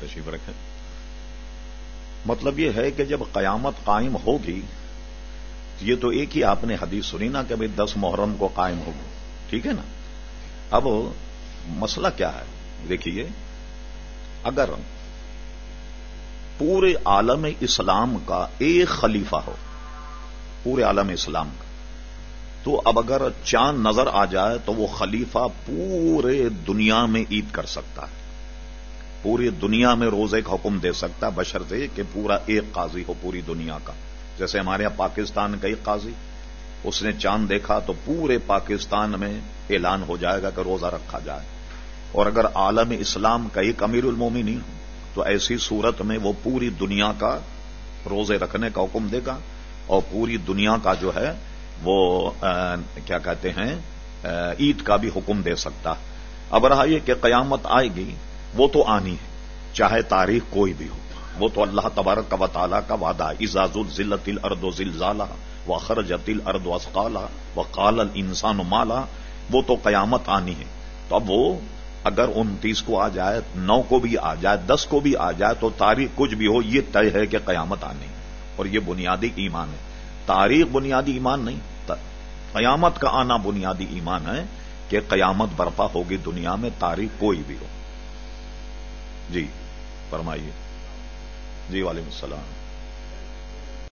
تشریف رکھیں۔ مطلب یہ ہے کہ جب قیامت قائم ہوگی، یہ تو ایک ہی آپ نے حدیث سنی نا کہ بھائی دس محرم کو قائم ہوگی ٹھیک ہے نا؟ اب مسئلہ کیا ہے؟ دیکھیے، اگر پورے عالم اسلام کا ایک خلیفہ ہو، پورے عالم اسلام کا، تو اب اگر چاند نظر آ جائے تو وہ خلیفہ پورے دنیا میں عید کر سکتا ہے۔ پوری دنیا میں روزے کا حکم دے سکتا بشر سے کہ پورا ایک قاضی ہو پوری دنیا کا۔ جیسے ہمارے یہاں پاکستان کا ایک قاضی، اس نے چاند دیکھا تو پورے پاکستان میں اعلان ہو جائے گا کہ روزہ رکھا جائے۔ اور اگر عالم اسلام کا ایک امیر المومی نہیں ہو، تو ایسی صورت میں وہ پوری دنیا کا روزے رکھنے کا حکم دے گا۔ اور پوری دنیا کا جو ہے، وہ کیا کہتے ہیں عید کا بھی حکم دے سکتا۔ اب رہا یہ کہ قیامت آئے گی وہ تو آنی ہے، چاہے تاریخ کوئی بھی ہو۔ وہ تو اللہ تبارک کا تعالیٰ کا وعدہ اعزاز الزلت الرد و زلزالہ و خرجت الرد و اسقالہ و قال الانسان مالا وہ تو قیامت آنی ہے۔ تو اب وہ اگر انتیس کو آ جائے، نو کو بھی آ جائے، دس کو بھی آ جائے، تو تاریخ کچھ بھی ہو، یہ طے ہے کہ قیامت آنی ہے۔ اور یہ بنیادی ایمان ہے۔ تاریخ بنیادی ایمان نہیں قیامت کا آنا بنیادی ایمان ہے کہ قیامت برپا ہوگی دنیا میں، تاریخ کوئی بھی ہو۔ جی فرمائیے۔ جی وعلیکم السلام۔